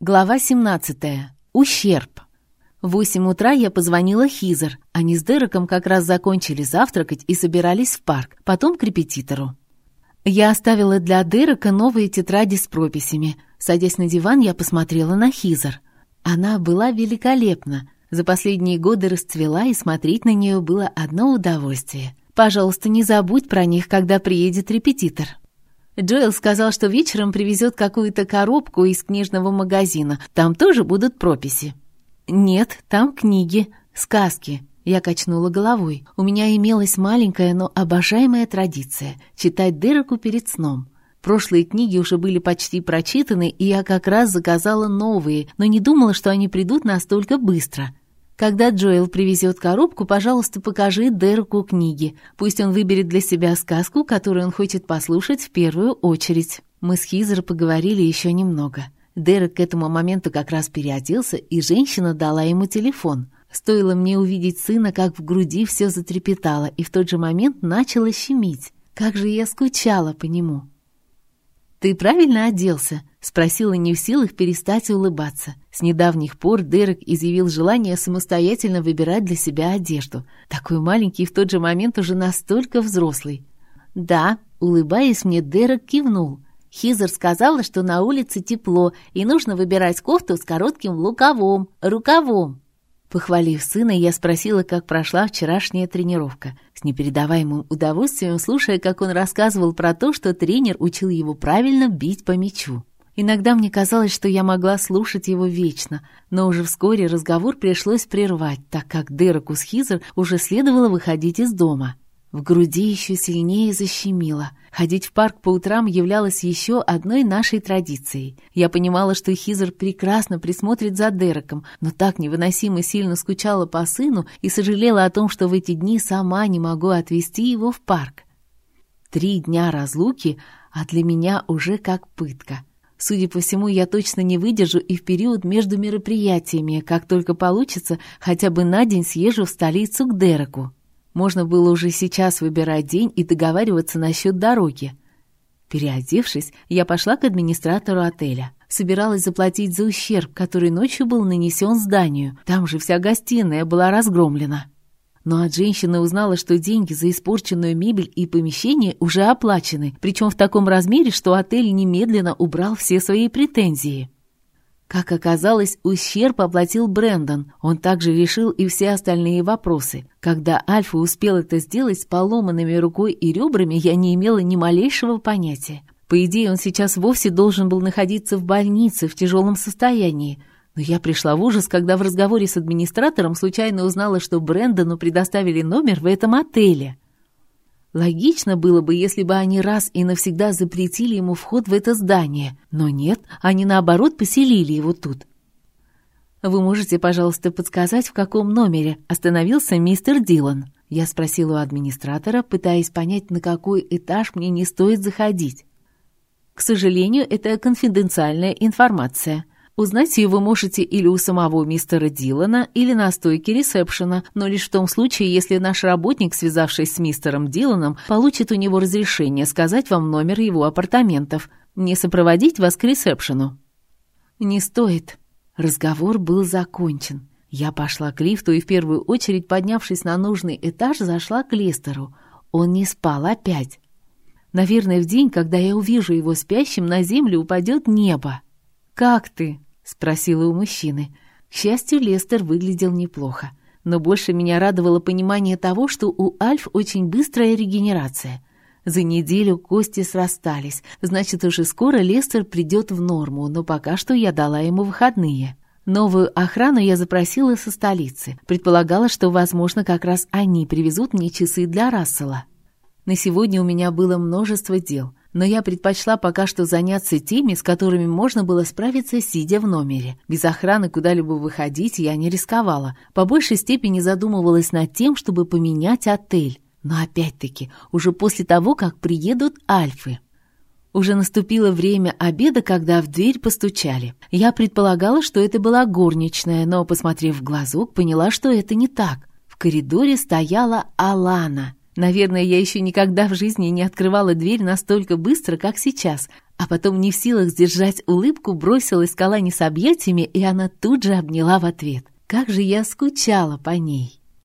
Глава 17. Ущерб. В восемь утра я позвонила Хизер. Они с Дереком как раз закончили завтракать и собирались в парк, потом к репетитору. Я оставила для Дерека новые тетради с прописями. Садясь на диван, я посмотрела на Хизер. Она была великолепна. За последние годы расцвела, и смотреть на нее было одно удовольствие. Пожалуйста, не забудь про них, когда приедет репетитор. Джоэл сказал, что вечером привезет какую-то коробку из книжного магазина. Там тоже будут прописи. Нет, там книги, сказки. Я качнула головой. У меня имелась маленькая, но обожаемая традиция — читать Дереку перед сном. Прошлые книги уже были почти прочитаны, и я как раз заказала новые, но не думала, что они придут настолько быстро. Когда Джоэл привезет коробку, пожалуйста, покажи Дереку книги. Пусть он выберет для себя сказку, которую он хочет послушать в первую очередь. Мы с Хизер поговорили еще немного. Дерек к этому моменту как раз переоделся, и женщина дала ему телефон. Стоило мне увидеть сына, как в груди все затрепетало, и в тот же момент начало щемить. Как же я скучала по нему. «Ты правильно оделся?» — спросила не в силах перестать улыбаться. С недавних пор Дерек изъявил желание самостоятельно выбирать для себя одежду. Такой маленький в тот же момент уже настолько взрослый. «Да», — улыбаясь мне, Дерек кивнул. Хизер сказала, что на улице тепло, и нужно выбирать кофту с коротким луковом, рукавом. Похвалив сына, я спросила, как прошла вчерашняя тренировка, с непередаваемым удовольствием слушая, как он рассказывал про то, что тренер учил его правильно бить по мячу. Иногда мне казалось, что я могла слушать его вечно, но уже вскоре разговор пришлось прервать, так как Дереку с Хизер уже следовало выходить из дома. В груди еще сильнее защемило. Ходить в парк по утрам являлось еще одной нашей традицией. Я понимала, что Хизер прекрасно присмотрит за Дереком, но так невыносимо сильно скучала по сыну и сожалела о том, что в эти дни сама не могу отвезти его в парк. Три дня разлуки, а для меня уже как пытка. Судя по всему, я точно не выдержу и в период между мероприятиями, как только получится, хотя бы на день съезжу в столицу к Дереку. Можно было уже сейчас выбирать день и договариваться насчет дороги. Переодевшись, я пошла к администратору отеля. Собиралась заплатить за ущерб, который ночью был нанесен зданию. Там же вся гостиная была разгромлена. Но от женщины узнала, что деньги за испорченную мебель и помещение уже оплачены, причем в таком размере, что отель немедленно убрал все свои претензии. Как оказалось, ущерб оплатил Брэндон. Он также решил и все остальные вопросы. Когда Альфа успел это сделать с поломанными рукой и ребрами, я не имела ни малейшего понятия. По идее, он сейчас вовсе должен был находиться в больнице в тяжелом состоянии. Но я пришла в ужас, когда в разговоре с администратором случайно узнала, что Брэндону предоставили номер в этом отеле. Логично было бы, если бы они раз и навсегда запретили ему вход в это здание, но нет, они наоборот поселили его тут. «Вы можете, пожалуйста, подсказать, в каком номере остановился мистер Дилан?» Я спросила у администратора, пытаясь понять, на какой этаж мне не стоит заходить. «К сожалению, это конфиденциальная информация», Узнать ее вы можете или у самого мистера Дилана, или на стойке ресепшена, но лишь в том случае, если наш работник, связавшись с мистером Диланом, получит у него разрешение сказать вам номер его апартаментов. Не сопроводить вас к ресепшену. Не стоит. Разговор был закончен. Я пошла к лифту и в первую очередь, поднявшись на нужный этаж, зашла к Лестеру. Он не спал опять. Наверное, в день, когда я увижу его спящим, на землю упадет небо. «Как ты?» Спросила у мужчины. К счастью, Лестер выглядел неплохо. Но больше меня радовало понимание того, что у Альф очень быстрая регенерация. За неделю кости срастались, значит, уже скоро Лестер придет в норму, но пока что я дала ему выходные. Новую охрану я запросила со столицы. Предполагала, что, возможно, как раз они привезут мне часы для Рассела. На сегодня у меня было множество дел но я предпочла пока что заняться теми, с которыми можно было справиться, сидя в номере. Без охраны куда-либо выходить я не рисковала. По большей степени задумывалась над тем, чтобы поменять отель. Но опять-таки, уже после того, как приедут альфы. Уже наступило время обеда, когда в дверь постучали. Я предполагала, что это была горничная, но, посмотрев в глазок, поняла, что это не так. В коридоре стояла Алана — Наверное, я еще никогда в жизни не открывала дверь настолько быстро, как сейчас. А потом не в силах сдержать улыбку, бросилась к Алане с объятиями, и она тут же обняла в ответ. Как же я скучала по ней.